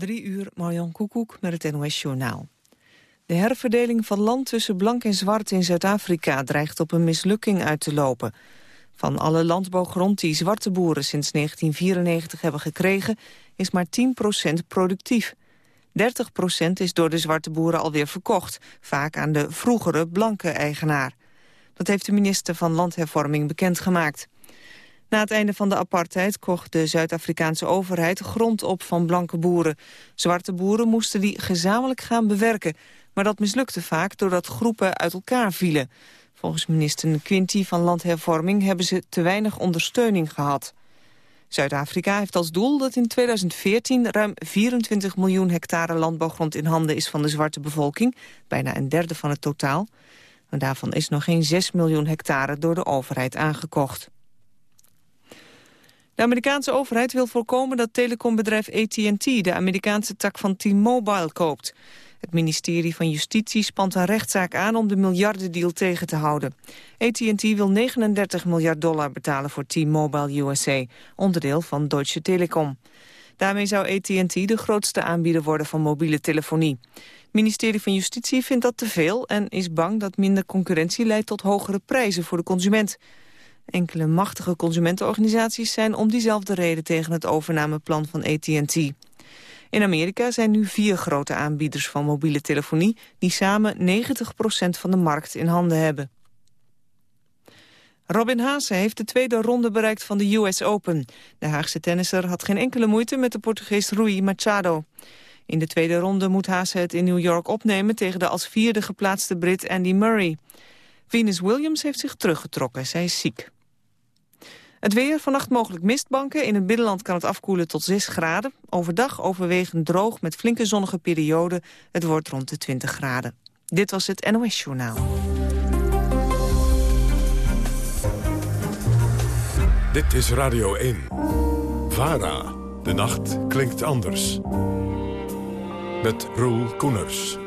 Drie uur, Marjan Koekoek met het NOS-journaal. De herverdeling van land tussen blank en zwart in Zuid-Afrika... dreigt op een mislukking uit te lopen. Van alle landbouwgrond die zwarte boeren sinds 1994 hebben gekregen... is maar 10% productief. 30% is door de zwarte boeren alweer verkocht... vaak aan de vroegere blanke eigenaar. Dat heeft de minister van Landhervorming bekendgemaakt. Na het einde van de apartheid kocht de Zuid-Afrikaanse overheid grond op van blanke boeren. Zwarte boeren moesten die gezamenlijk gaan bewerken. Maar dat mislukte vaak doordat groepen uit elkaar vielen. Volgens minister Quinty van Landhervorming hebben ze te weinig ondersteuning gehad. Zuid-Afrika heeft als doel dat in 2014 ruim 24 miljoen hectare landbouwgrond in handen is van de zwarte bevolking, bijna een derde van het totaal. En daarvan is nog geen 6 miljoen hectare door de overheid aangekocht. De Amerikaanse overheid wil voorkomen dat telecombedrijf AT&T de Amerikaanse tak van T-Mobile koopt. Het ministerie van Justitie spant een rechtszaak aan om de miljardendeal tegen te houden. AT&T wil 39 miljard dollar betalen voor T-Mobile USA, onderdeel van Deutsche Telekom. Daarmee zou AT&T de grootste aanbieder worden van mobiele telefonie. Het ministerie van Justitie vindt dat te veel en is bang dat minder concurrentie leidt tot hogere prijzen voor de consument. Enkele machtige consumentenorganisaties zijn om diezelfde reden tegen het overnameplan van AT&T. In Amerika zijn nu vier grote aanbieders van mobiele telefonie... die samen 90% van de markt in handen hebben. Robin Haase heeft de tweede ronde bereikt van de US Open. De Haagse tennisser had geen enkele moeite met de Portugees Rui Machado. In de tweede ronde moet Haase het in New York opnemen... tegen de als vierde geplaatste Brit Andy Murray. Venus Williams heeft zich teruggetrokken, zij is ziek. Het weer, vannacht mogelijk mistbanken. In het binnenland kan het afkoelen tot 6 graden. Overdag overwegend droog met flinke zonnige perioden. Het wordt rond de 20 graden. Dit was het NOS Journaal. Dit is Radio 1. VARA. De nacht klinkt anders. Met Roel Koeners.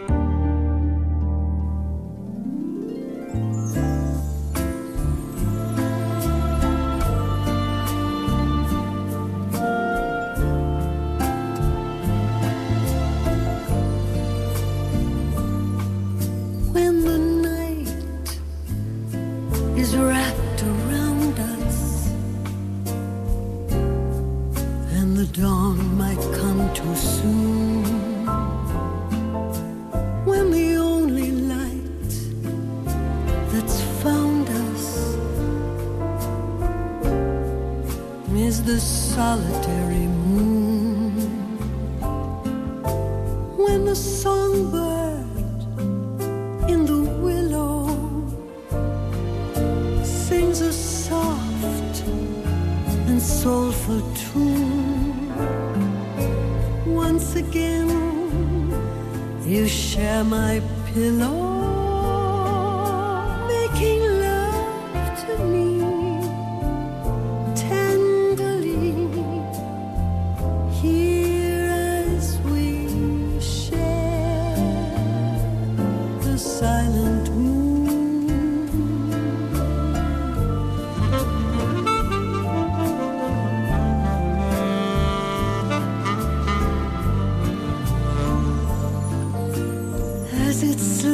The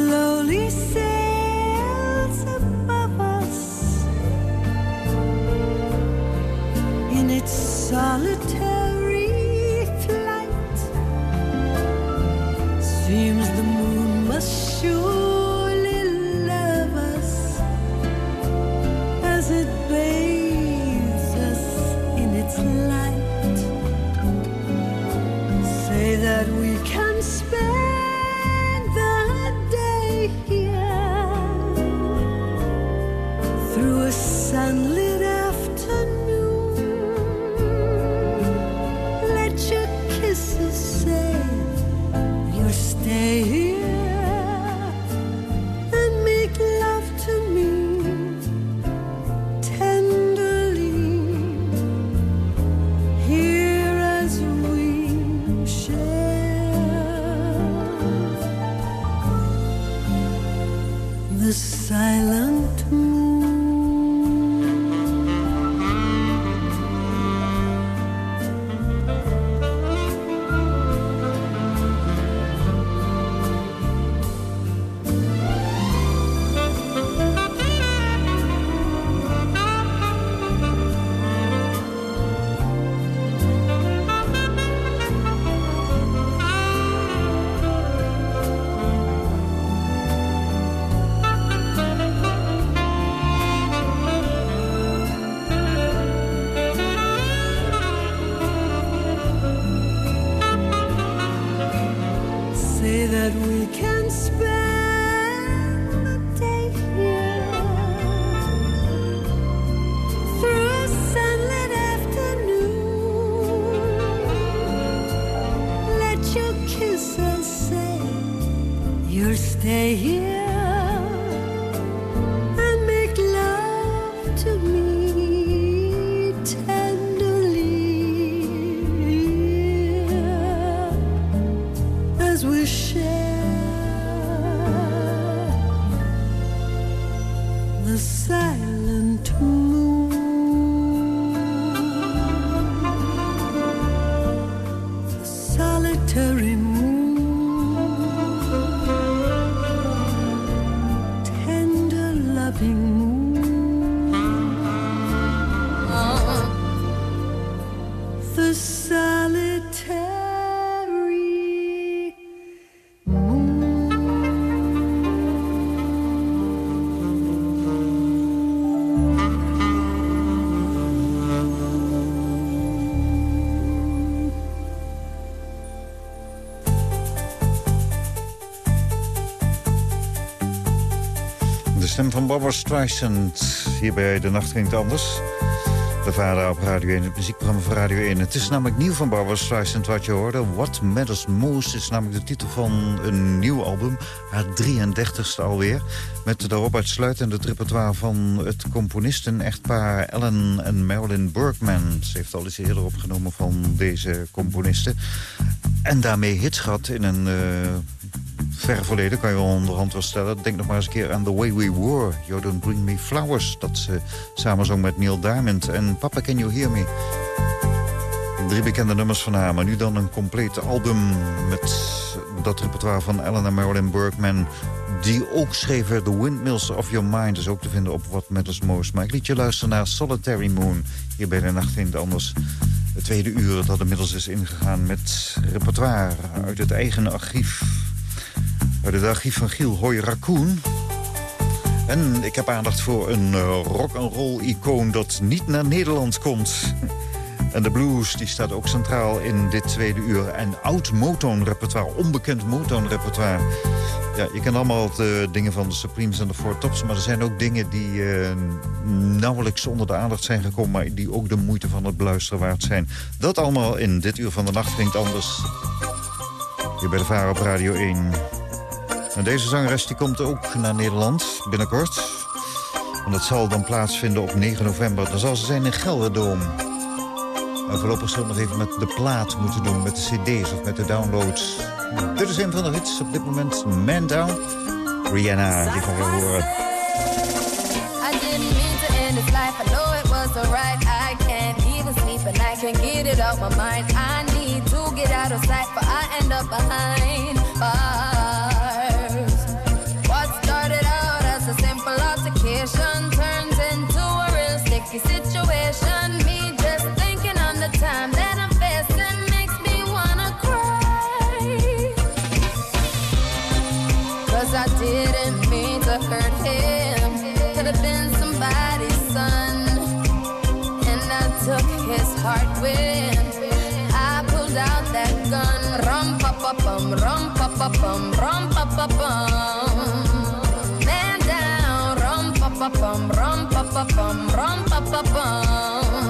van Barbara Streisand. Hier bij De Nacht Klinkt Anders. De vader op Radio 1, het muziekprogramma van Radio 1. Het is namelijk nieuw van Barbara Streisand wat je hoorde. What Matters Most is namelijk de titel van een nieuw album. Haar 33ste alweer. Met daarop uitsluitend het repertoire van het componisten-echtpaar Ellen en Marilyn Bergman. Ze heeft al eens eerder opgenomen van deze componisten. En daarmee hits gehad in een... Uh, ver verleden, kan je wel onderhand wel stellen. Denk nog maar eens een keer aan The Way We Were. You Don't Bring Me Flowers. Dat ze samen zong met Neil Diamond. En Papa Can You Hear Me. Drie bekende nummers van haar. Maar nu dan een compleet album met dat repertoire van Eleanor Marilyn Bergman. Die ook schreef The Windmills of Your Mind. Is ook te vinden op What Matters Most. Maar ik liet je luisteren naar Solitary Moon. Hier bij de Nacht in Anders. Het tweede uur dat inmiddels is ingegaan met repertoire uit het eigen archief uit het van Giel Hoy Raccoon. En ik heb aandacht voor een uh, rock-and-roll icoon dat niet naar Nederland komt. En de blues die staat ook centraal in dit tweede uur. En oud Motown-repertoire, onbekend Motown-repertoire. Ja, je kent allemaal de dingen van de Supremes en de Four Tops... maar er zijn ook dingen die uh, nauwelijks onder de aandacht zijn gekomen... maar die ook de moeite van het beluisteren waard zijn. Dat allemaal in dit uur van de nacht klinkt anders. Hier bij de Varen op Radio 1. En deze zangeres die komt ook naar Nederland binnenkort. En dat zal dan plaatsvinden op 9 november. Dan zal ze zijn in Gelderdoom. En voorlopig zullen we nog even met de plaat moeten doen. Met de cd's of met de downloads. Dit is een van de hits op dit moment. Man Down. Rihanna, die gaan we horen. Get it out my mind. I need to get out of sight, I end up behind bars. Rum pa pa bum rum pa pa bum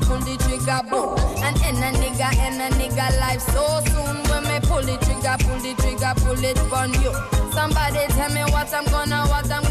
Pull the trigger, boom? And end a nigga, end a nigga life so soon. When me pull the trigger, pull the trigger, pull it on you. Somebody tell me what I'm gonna, what I'm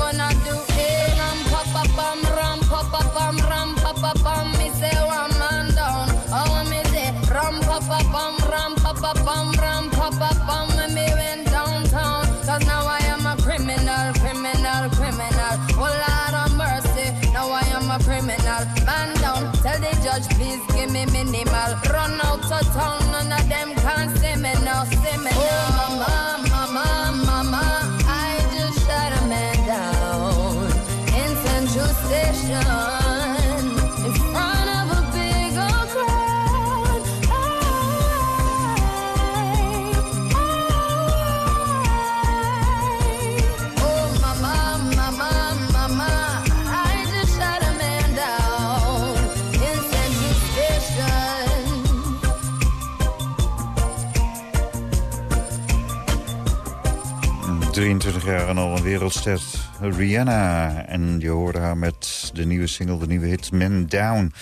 jaar en al een wereldster, Rihanna. En je hoorde haar met de nieuwe single, de nieuwe hit Man Down.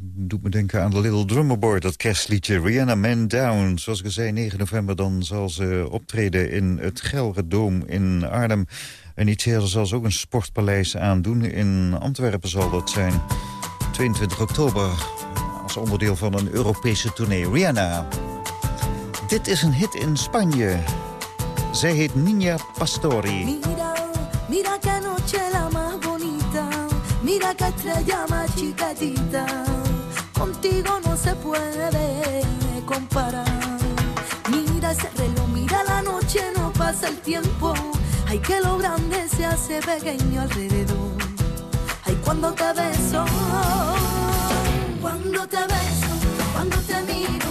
Doet me denken aan de Little Drummer Boy, dat kerstliedje Rihanna Man Down. Zoals ik al zei, 9 november dan zal ze optreden in het Gelredoom in Arnhem. En iets eerder zal ze ook een sportpaleis aandoen. In Antwerpen zal dat zijn. 22 oktober als onderdeel van een Europese tournee. Rihanna. Dit is een hit in Spanje. Zij heet Nina Pastori. Mira, mira que noche la más bonita. Mira que estrella más chiquitita. Contigo no se puede comparar. Mira ese reloj, mira la noche, no pasa el tiempo. Ay, que lo grande se hace pequeño alrededor. Ay, cuando te beso, cuando te beso, cuando te miro,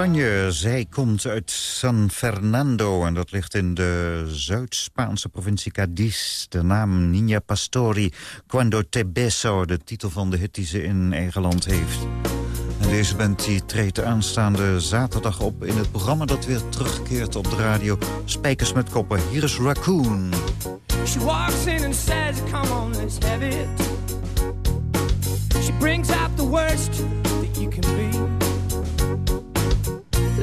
Spanje. Zij komt uit San Fernando en dat ligt in de Zuid-Spaanse provincie Cadiz. De naam Nina Pastori, Cuando te beso, de titel van de hit die ze in eigen land heeft. En deze band die treedt aanstaande zaterdag op in het programma dat weer terugkeert op de radio. Spijkers met koppen. Hier is Raccoon. She walks in and says, come on, let's have it. She brings out the worst that you can be.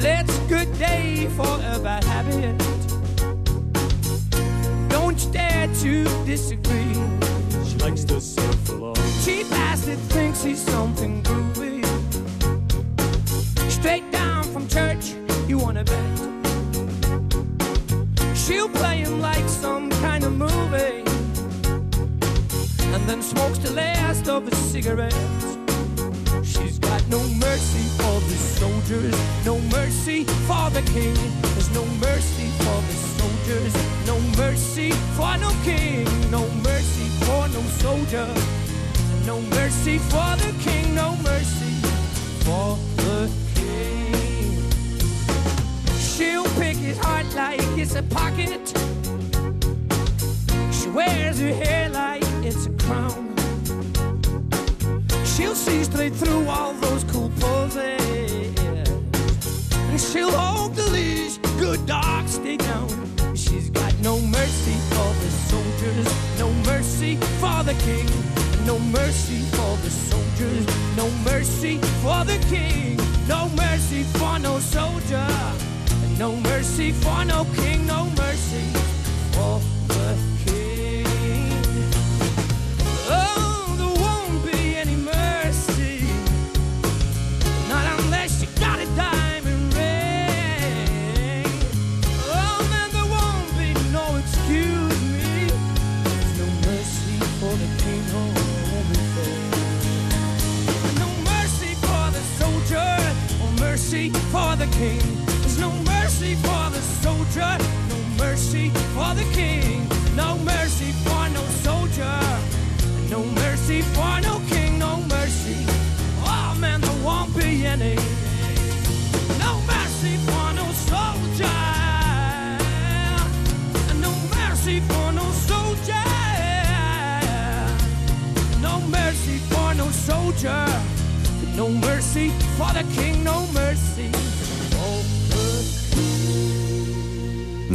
Let's good day forever a bad habit. Don't you dare to disagree. She likes to surf along. Cheap bastard thinks he's something groovy. Straight down from church, you wanna bet. She'll play him like some kind of movie. And then smokes the last of his cigarettes.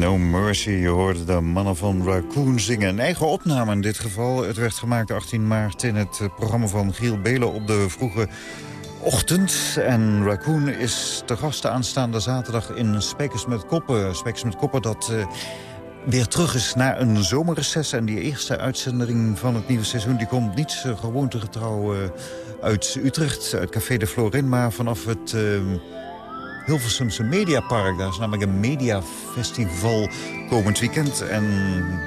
No Mercy, je hoorde de mannen van Raccoon zingen. Een eigen opname in dit geval. Het werd gemaakt 18 maart in het eh, programma van Giel Belen op de vroege ochtend. En Raccoon is te gast aanstaande zaterdag in Spijkers met Koppen. Spijkers met Koppen dat... eh, weer terug is na een zomerreces. En die eerste uitzending van het nieuwe seizoen... die komt niet uh, gewoontegetrouw eh, uit Utrecht, uit Café de Florin... maar vanaf het... Hilversumse Mediapark. Daar is namelijk een mediafestival komend weekend. En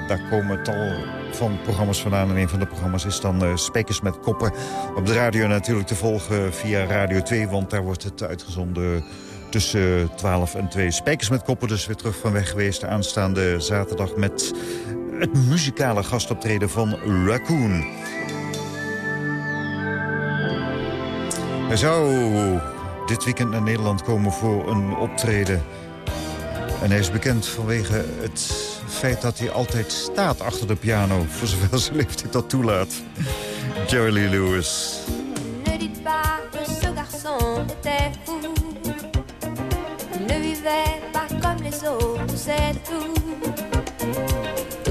daar komen tal van programma's vandaan. En een van de programma's is dan uh, Spijkers met Koppen. Op de radio natuurlijk te volgen via Radio 2. Want daar wordt het uitgezonden tussen 12 en 2. Spijkers met Koppen dus weer terug van weg geweest. Aanstaande zaterdag met het muzikale gastoptreden van Raccoon. Zou dit weekend naar Nederland komen voor een optreden. En hij is bekend vanwege het feit dat hij altijd staat achter de piano... voor zover zijn leeftijd dat toelaat. Jerry Lee Lewis. Ne dites pas que ce garçon était fou. Il ne vivait pas comme les autres, c'est tout.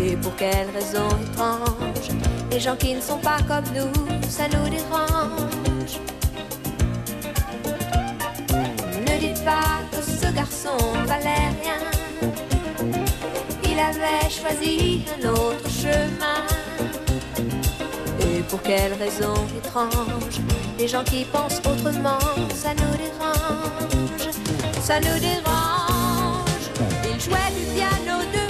Et pour quelle raison étrange Les gens qui ne sont pas comme nous, ça nous dérange. Que ce garçon valait rien. Il avait choisi un autre chemin. Et pour quelle raison étrange Les gens qui pensent autrement, ça nous dérange, ça nous dérange. Il jouait du piano debout,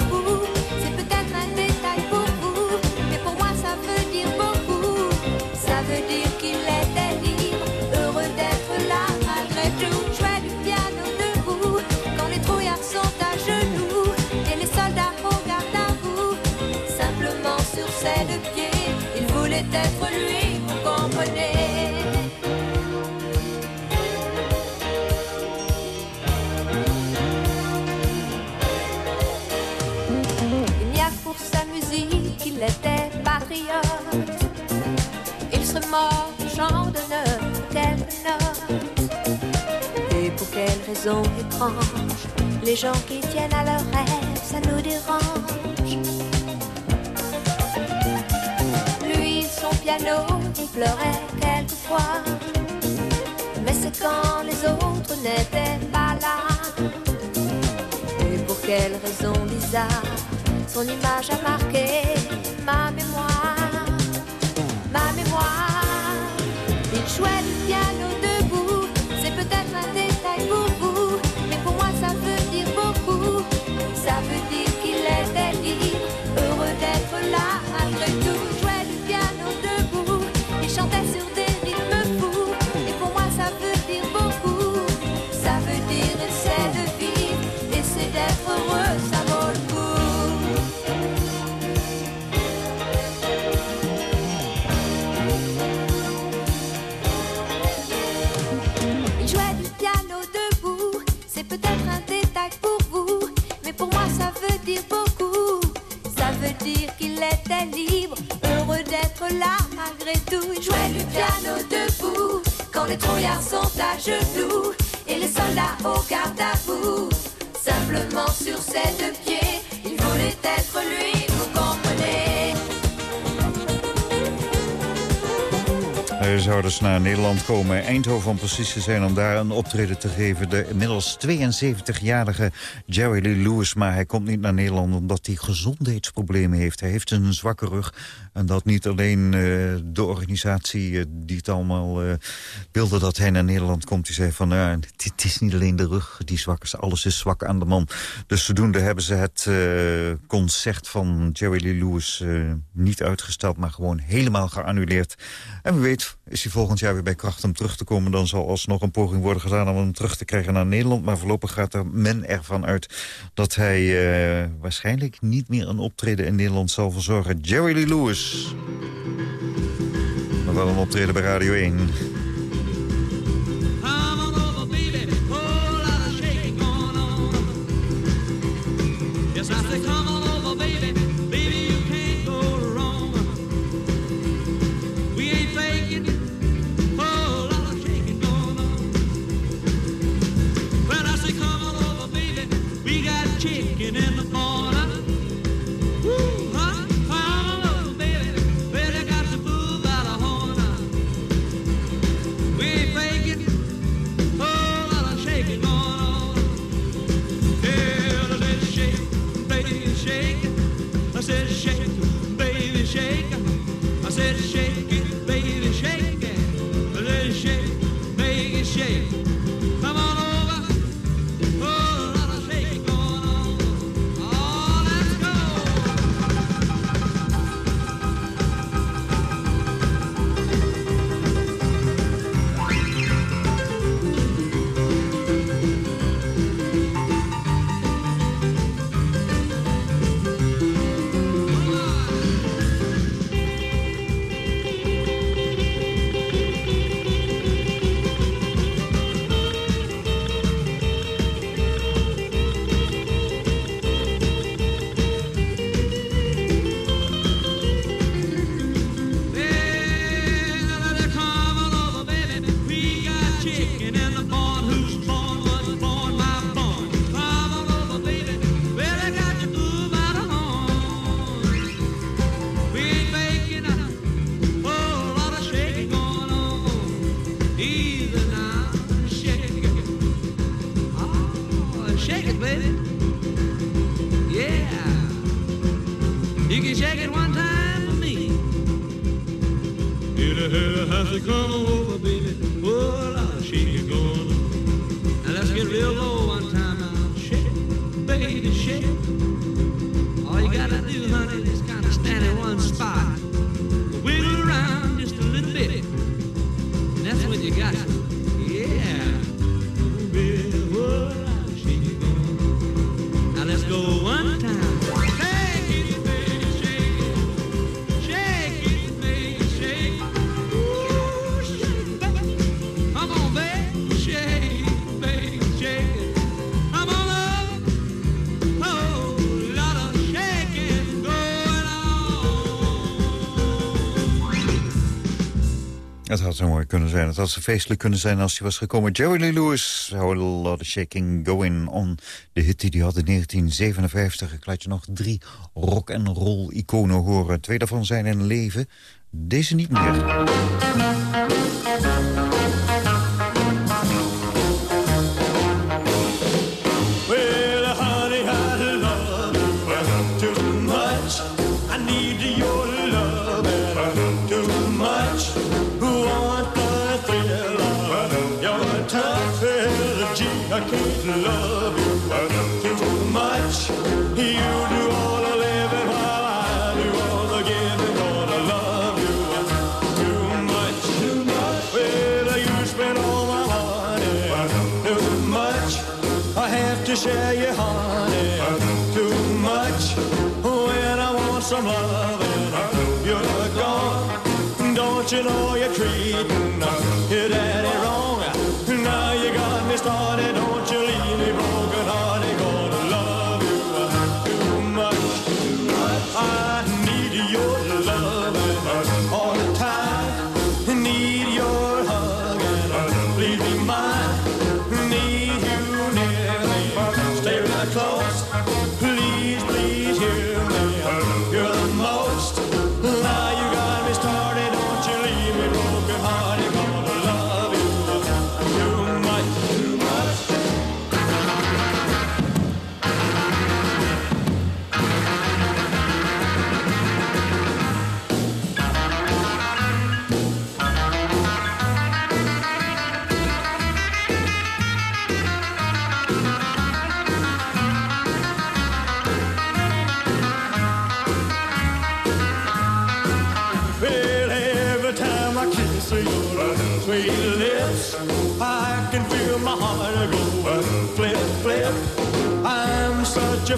Les gens qui tiennent à leurs rêves, ça nous dérange. Lui, son piano, il pleurait quelquefois. Mais c'est quand les autres n'étaient pas là. Et pour quelle raison bizarre, son image a marqué ma mémoire. Ma mémoire, il Naar Nederland komen, Eindhoven om precies te zijn... om daar een optreden te geven. De inmiddels 72-jarige Jerry Lee Lewis. Maar hij komt niet naar Nederland omdat hij gezondheidsproblemen heeft. Hij heeft een zwakke rug. En dat niet alleen eh, de organisatie eh, die het allemaal eh, wilde dat hij naar Nederland komt. Die zei van, ja, het, het is niet alleen de rug die zwak is. Alles is zwak aan de man. Dus zodoende hebben ze het concert van Jerry Lee Lewis niet uitgesteld... maar gewoon helemaal geannuleerd. En wie weet is hij volgend jaar weer bij kracht om terug te komen. Dan zal alsnog een poging worden gedaan om hem terug te krijgen naar Nederland. Maar voorlopig gaat er men ervan uit dat hij eh, waarschijnlijk niet meer een optreden in Nederland zal verzorgen. Jerry Lee Lewis. Maar wel een optreden bij Radio 1. Come on over, shake. I said shake, Het had zo mooi kunnen zijn. Het had zo feestelijk kunnen zijn als hij was gekomen. Jerry Lee Lewis, How a Lot of Shaking Going On. De hit die hij had in 1957. Ik laat je nog drie rock en roll iconen horen. Twee daarvan zijn in leven. Deze niet meer. original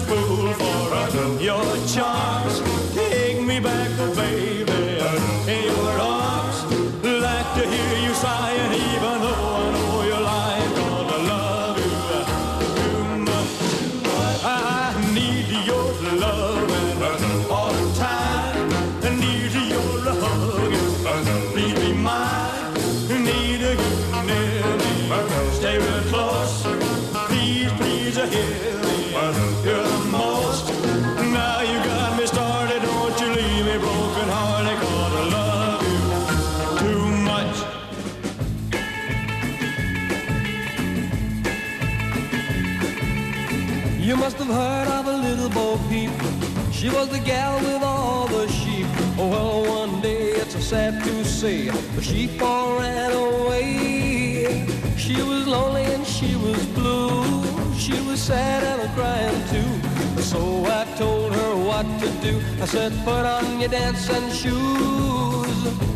fool for your charms. Peep. She was the gal with all the sheep. Oh, well, one day it's a sad to say the sheep all ran away. She was lonely and she was blue. She was sad and a crying too. So I told her what to do. I said, put on your dancing shoes.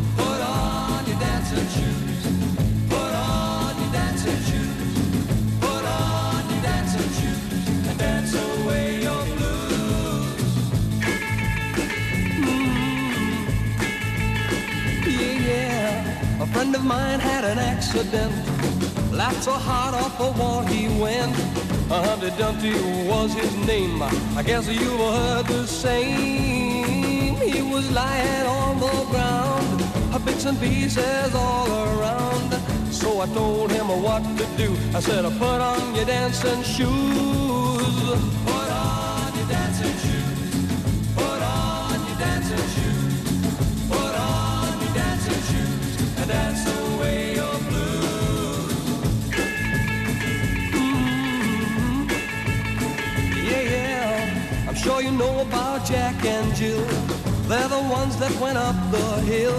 Friend of mine had an accident. Laughed so hard off the wall he went. Uh, Humpty Dumpty was his name. I guess you've heard the same. He was lying on the ground, bits and pieces all around. So I told him what to do. I said, put on your dancing shoes. Know about Jack and Jill. They're the ones that went up the hill.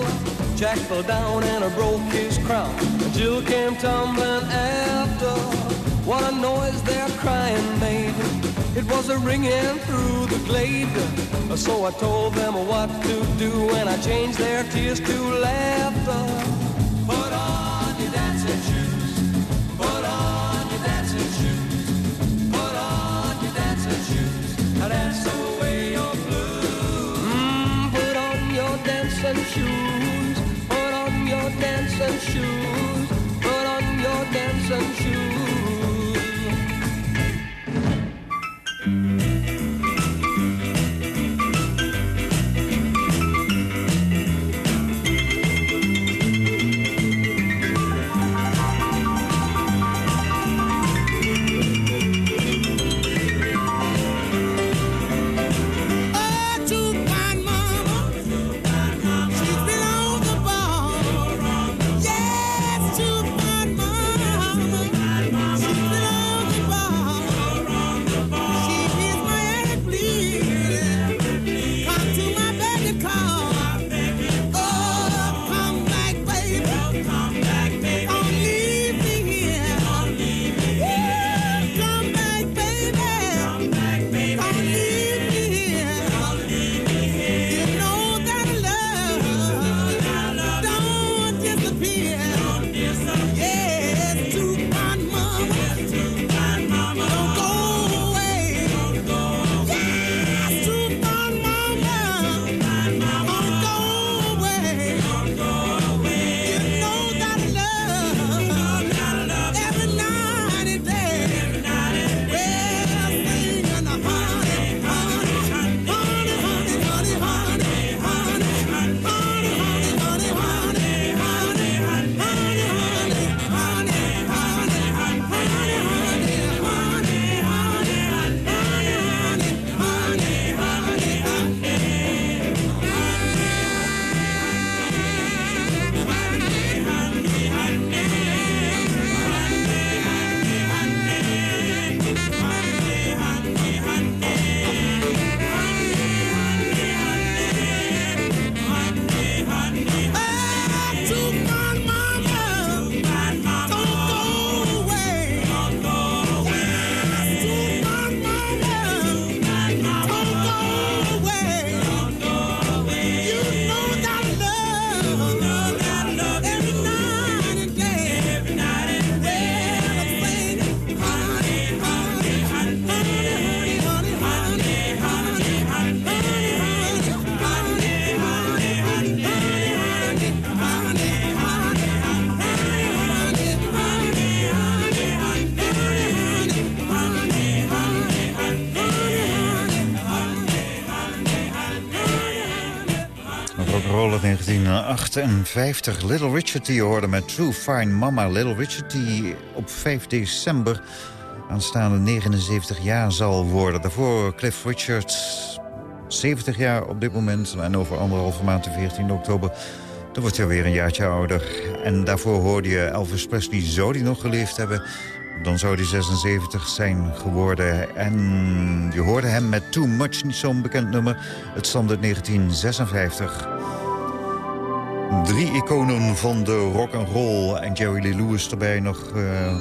Jack fell down and broke his crown. Jill came tumbling after. What a noise their crying made. It was a ringing through the glade. So I told them what to do and I changed their tears to laughter. Your dancing shoes. uit 1958. Little Richard die hoorde met True Fine Mama. Little Richard die op 5 december aanstaande 79 jaar zal worden. Daarvoor Cliff Richard, 70 jaar op dit moment. En over anderhalve maand, de 14 oktober, dan wordt hij weer een jaartje ouder. En daarvoor hoorde je Elvis Presley, zou die nog geleefd hebben... Dan zou hij 76 zijn geworden. En je hoorde hem met Too Much, niet zo'n bekend nummer. Het stond uit 1956. Drie iconen van de rock and roll en Jerry Lee Lewis erbij nog uh,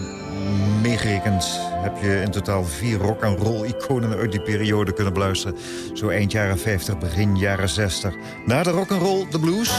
meegerekend. Heb je in totaal vier rock and roll iconen uit die periode kunnen beluisteren. Zo eind jaren 50, begin jaren 60. Na de rock and roll, de blues.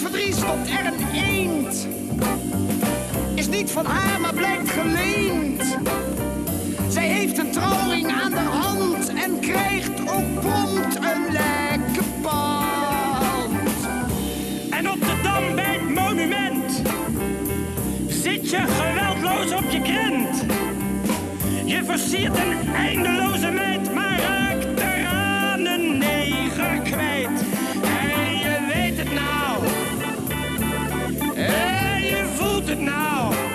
Verdriet stond er een eend. Is niet van haar, maar blijkt geleend. Zij heeft een trouwring aan de hand en krijgt ook prompt een lekke band. En op de dam bij het monument zit je geweldloos op je krent. Je versiert een eindeloze meid, maar je voelt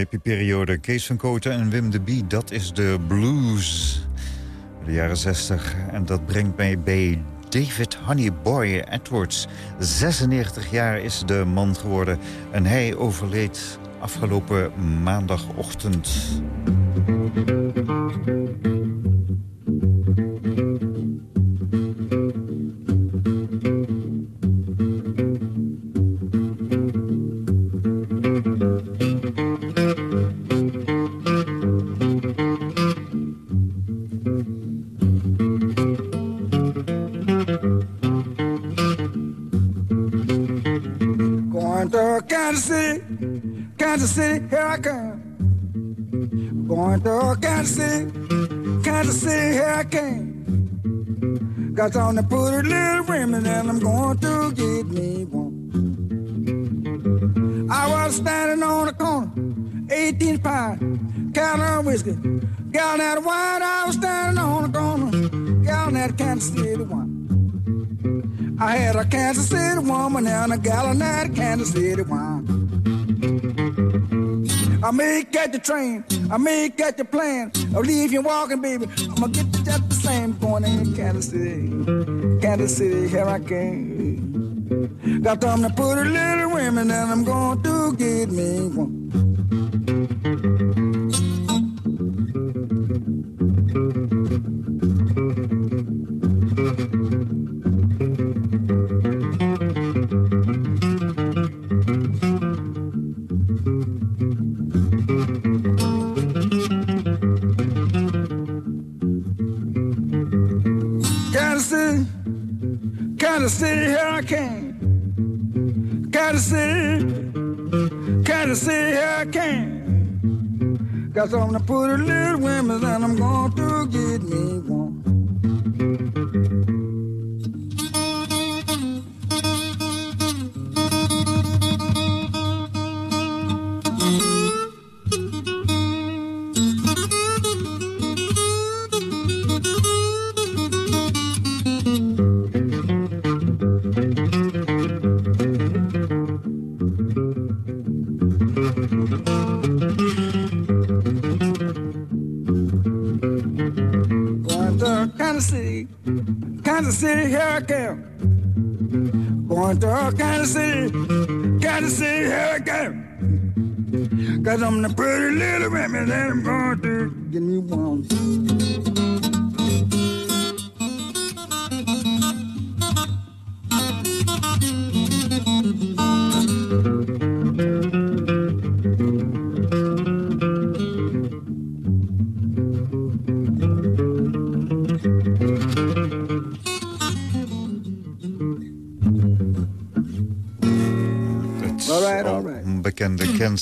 hippie-periode Kees van Kooten en Wim de Bie, dat is de blues. De jaren 60. En dat brengt mij bij David Honeyboy Edwards. 96 jaar is de man geworden. En hij overleed afgelopen maandagochtend. Got on the pretty little women and I'm going to get me one. I was standing on the corner, 18 pound, counting on whiskey, Gal that I was standing on the corner. Gal that Kansas City one. I had a Kansas City woman and a gal in that Kansas City one. I may catch the train, I may catch the plane. I'll leave you walking, baby. I'm gonna get in Kansas City. Kansas City, here I came. Got time to put a little women and I'm going to get me one. Came. Got something to put a little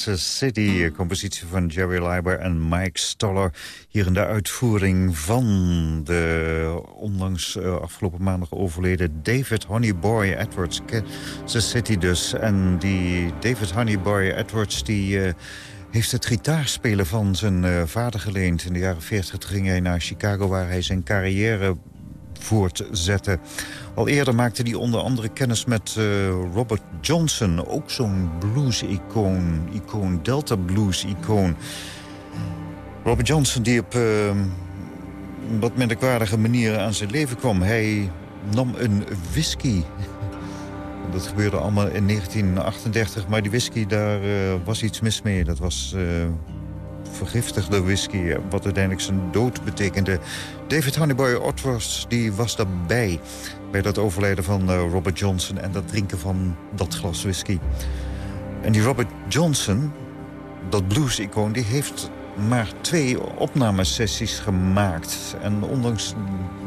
Kansas City, compositie van Jerry Leiber en Mike Stoller. Hier in de uitvoering van de onlangs eh, afgelopen maandag overleden David Honeyboy Edwards. Kansas City dus. En die David Honeyboy Edwards die... eh, heeft het gitaarspelen van zijn eh, vader geleend. In de jaren 40 ging hij naar Chicago... waar hij zijn carrière voortzette. Al eerder maakte hij onder andere kennis met eh, Robert Johnson. Ook zo'n blues-icoon, icoon, Delta blues-icoon. Robert Johnson die op een wat merkwaardige manier aan zijn leven kwam. Hij nam een whisky. Dat gebeurde allemaal in 1938, maar die whisky, daar eh, was iets mis mee. Dat was vergiftigde whisky, wat uiteindelijk zijn dood betekende. David Honeyboy Edwards die was daarbij bij dat overlijden van eh, Robert Johnson... en dat drinken van dat glas whisky. En die Robert Johnson, dat blues-icoon, die heeft maar twee opnamesessies gemaakt. En ondanks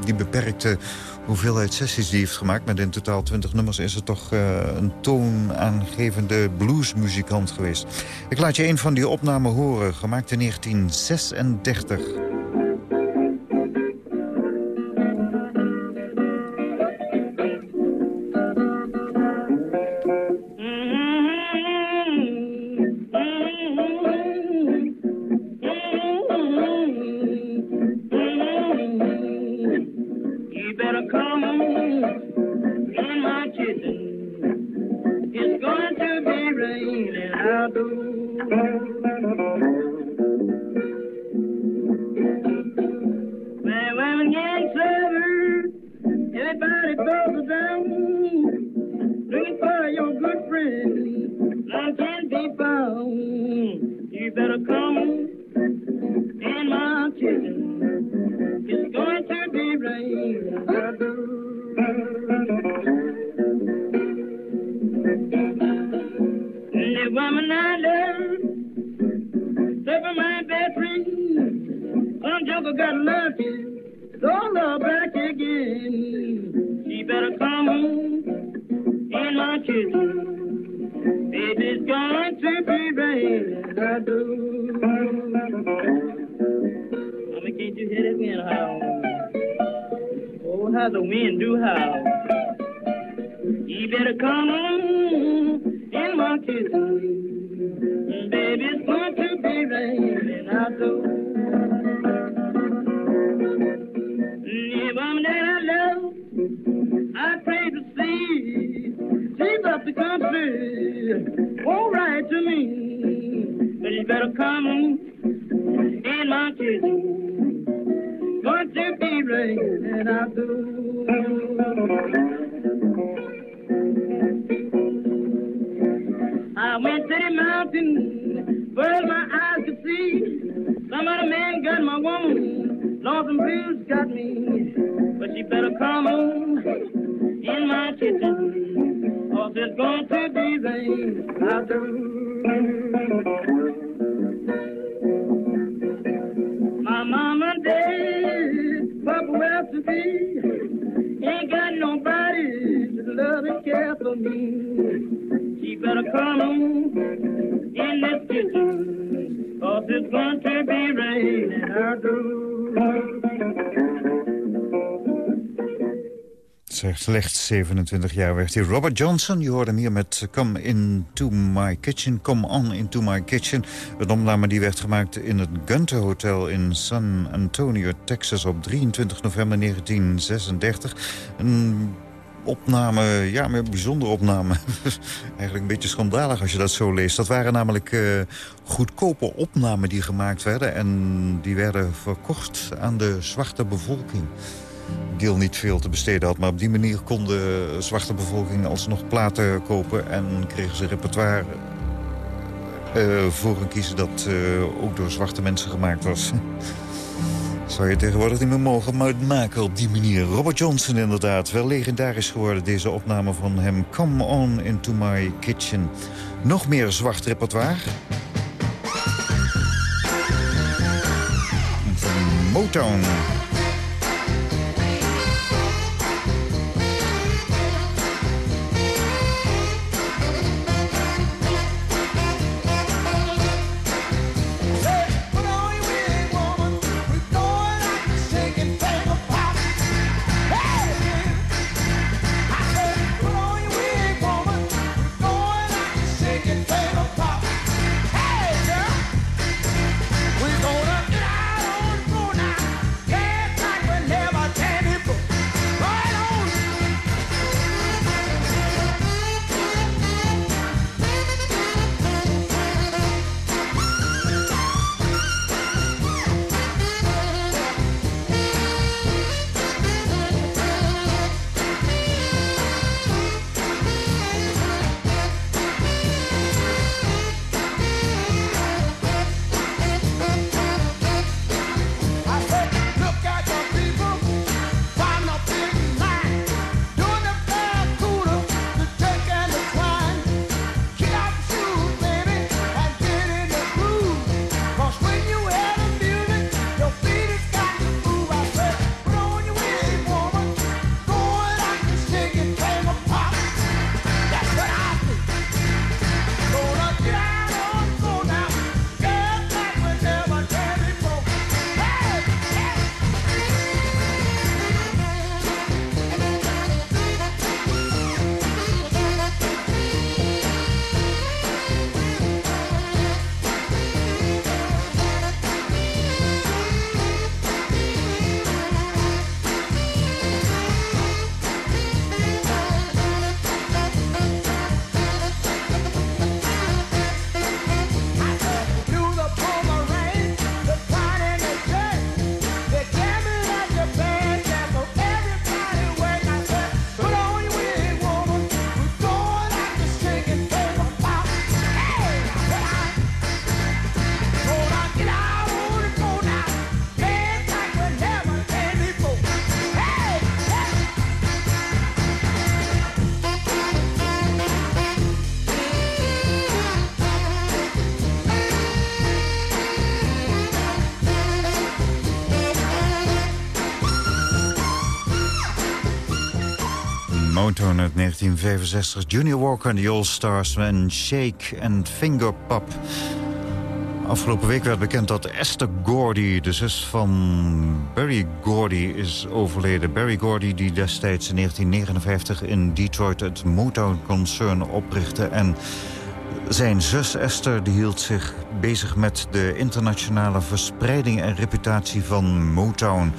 die beperkte hoeveelheid sessies die heeft gemaakt... met in totaal 20 nummers... is het toch eh, een toonaangevende bluesmuzikant geweest. Ik laat je een van die opnamen horen, gemaakt in 1936. 27 jaar werd hij. Robert Johnson, je hoorde hem hier met Come Into My Kitchen, Come On Into My Kitchen. Een opname die werd gemaakt in het Gunter Hotel in San Antonio, Texas op 23 november 1936. Een opname, ja, een bijzondere opname. Eigenlijk een beetje schandalig als je dat zo leest. Dat waren namelijk uh, goedkope opnamen die gemaakt werden... en die werden verkocht aan de zwarte bevolking. Gil niet veel te besteden had. Maar op die manier kon de zwarte bevolking alsnog platen kopen... en kregen ze repertoire uh, voor een kiezen dat uh, ook door zwarte mensen gemaakt was. Zou je tegenwoordig niet meer mogen maken op die manier. Robert Johnson inderdaad, wel legendarisch geworden deze opname van hem. Come on into my kitchen. Nog meer zwart repertoire. Motown. Uit 1965. Junior Walker en de All Stars en Shake en Finger Pop. Afgelopen week werd bekend dat Esther Gordy, de zus van Barry Gordy, is overleden. Barry Gordy die destijds in 1959 in Detroit het Motown-concern oprichtte. En zijn zus Esther die hield zich bezig met de internationale verspreiding en reputatie van Motown.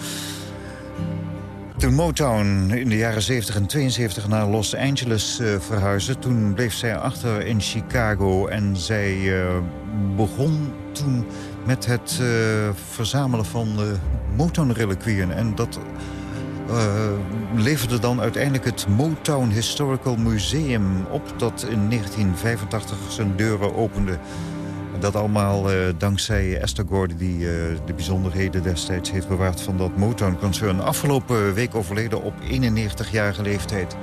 Toen Motown in de jaren 70 en 72 naar Los Angeles uh, verhuisde... toen bleef zij achter in Chicago en zij uh, begon toen met het uh, verzamelen van Motown-reliquieën. En dat leverde dan uiteindelijk het Motown Historical Museum op... dat in 1985 zijn deuren opende... Dat allemaal uh, dankzij Esther Gordon die uh, de bijzonderheden destijds heeft bewaard van dat Motown-concern. Afgelopen week overleden op 91-jarige leeftijd.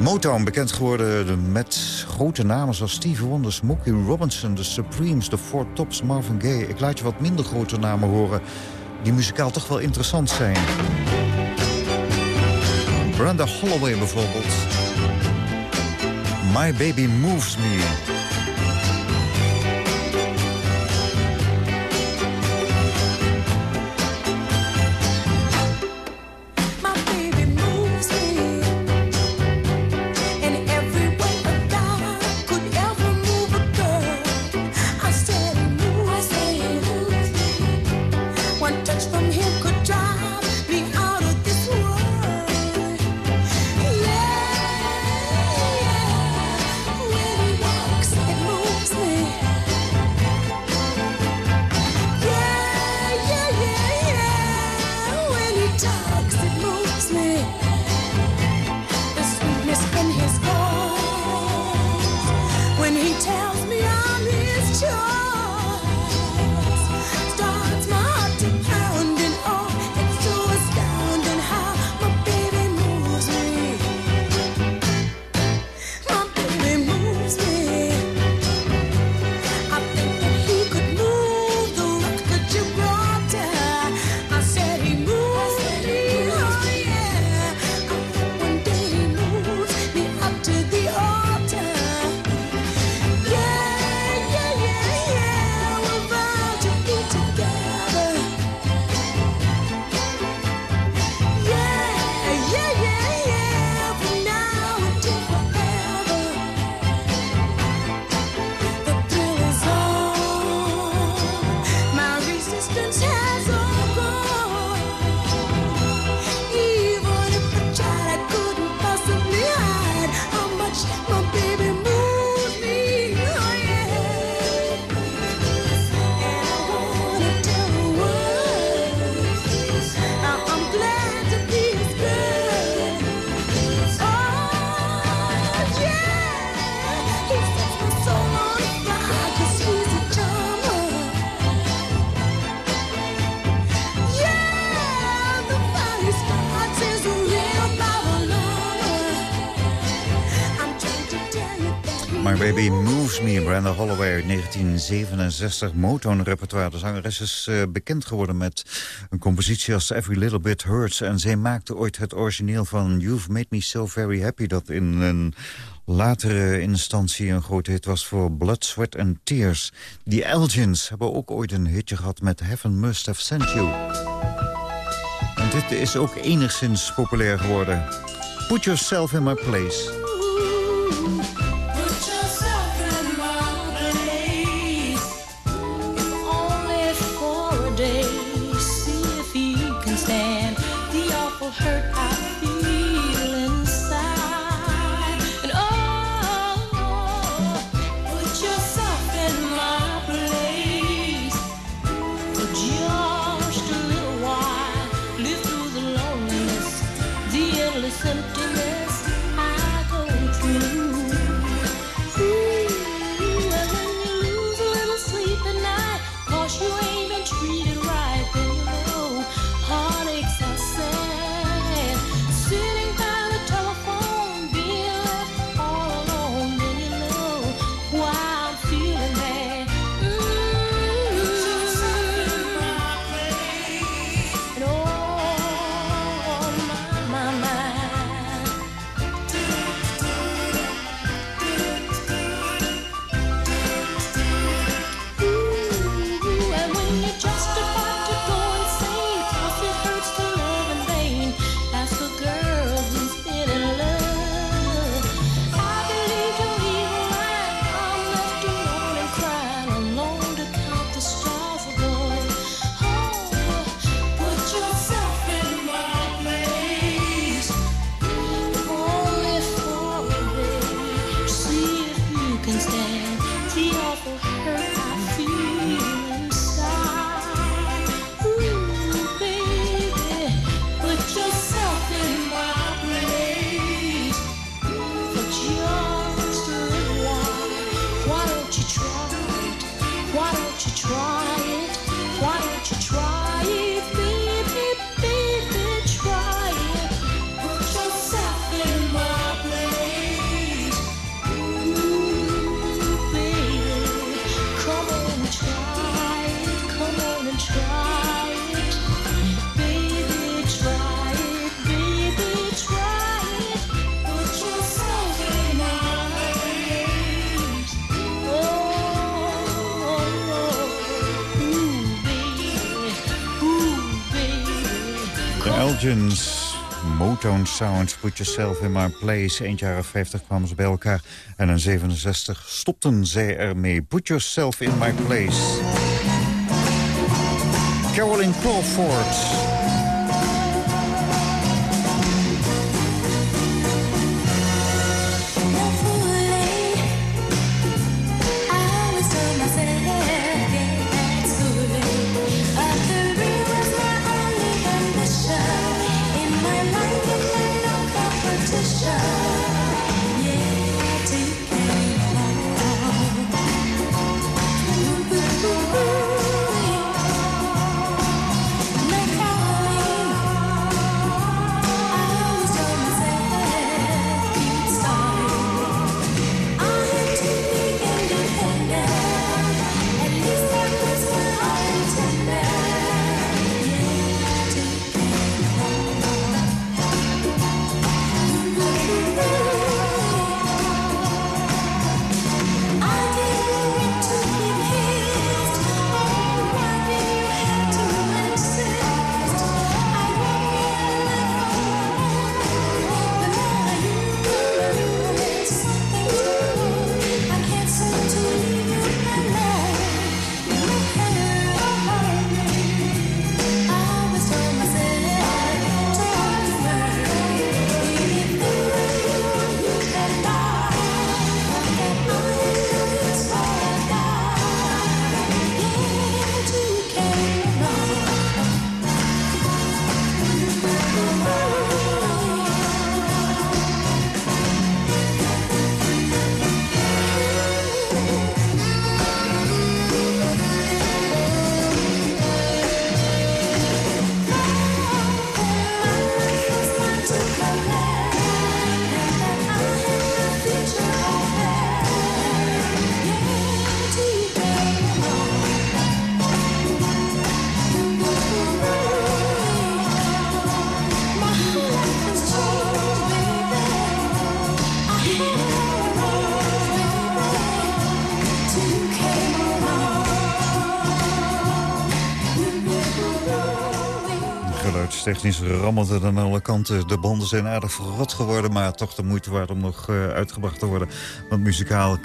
Motown, bekend geworden met grote namen zoals Stevie Wonder, Smokey Robinson, The Supremes, The Four Tops, Marvin Gaye. Ik laat je wat minder grote namen horen die muzikaal toch wel interessant zijn. Brenda Holloway bijvoorbeeld. My Baby Moves Me. Brenda Holloway 1967. Motown-repertoire. De zangeres is uh, bekend geworden met een compositie als Every Little Bit Hurts. En zij maakte ooit het origineel van You've Made Me So Very Happy... dat in een latere instantie een grote hit was voor Blood, Sweat and Tears. Die Elgins hebben ook ooit een hitje gehad met Heaven Must Have Sent You. En dit is ook enigszins populair geworden. Put Yourself in My Place. Motown Sounds, Put Yourself in My Place. Eind jaren 50 kwamen ze bij elkaar. En in 67 stopten zij ermee. Put Yourself in My Place. Carolyn Crawford. Geluidstechnisch rammelt het aan alle kanten. De banden zijn aardig verrot geworden, maar toch de moeite waard om nog eh, uitgebracht te worden. Want muzikaal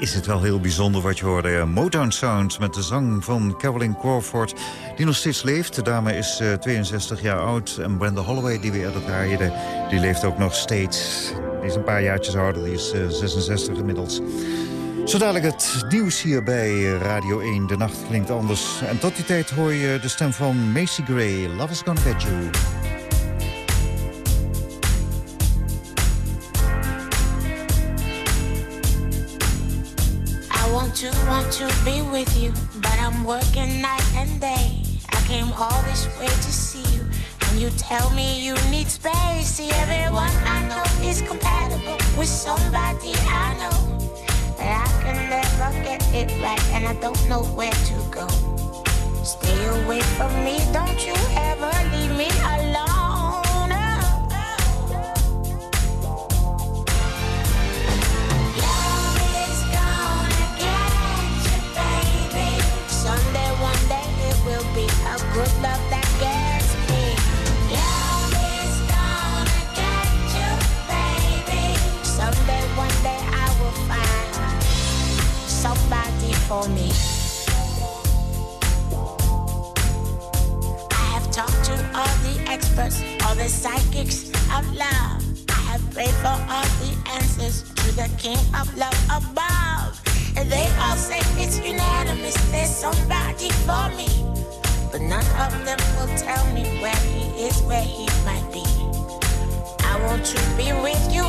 is het wel heel bijzonder wat je hoorde. Motown Sounds met de zang van Carolyn Crawford, die nog steeds leeft. De dame is eh, 62 jaar oud. En Brenda Holloway, die we eerder draaide, die leeft ook nog steeds. Die is een paar jaartjes ouder, die is eh, 66 inmiddels. Zo dadelijk het nieuws hier bij Radio 1. De nacht klinkt anders. En tot die tijd hoor je de stem van Macy Gray. Love is gonna get you. I to, want to be with you, but I'm working night and day. I came all this way to see you, and you tell me you need space. See, everyone I know is compatible with somebody I know, but I can never get it right, and I don't know where to go. Stay away from me, don't you ever leave me alone. Love is gonna get you, baby. Someday, one day, it will be a good love for me. I have talked to all the experts, all the psychics of love. I have prayed for all the answers to the King of Love above. And they all say it's unanimous, there's somebody for me. But none of them will tell me where he is, where he might be. I want to be with you